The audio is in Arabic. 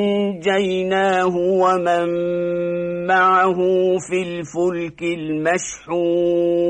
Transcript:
فأنجيناه ومن معه في الفلك المشحون.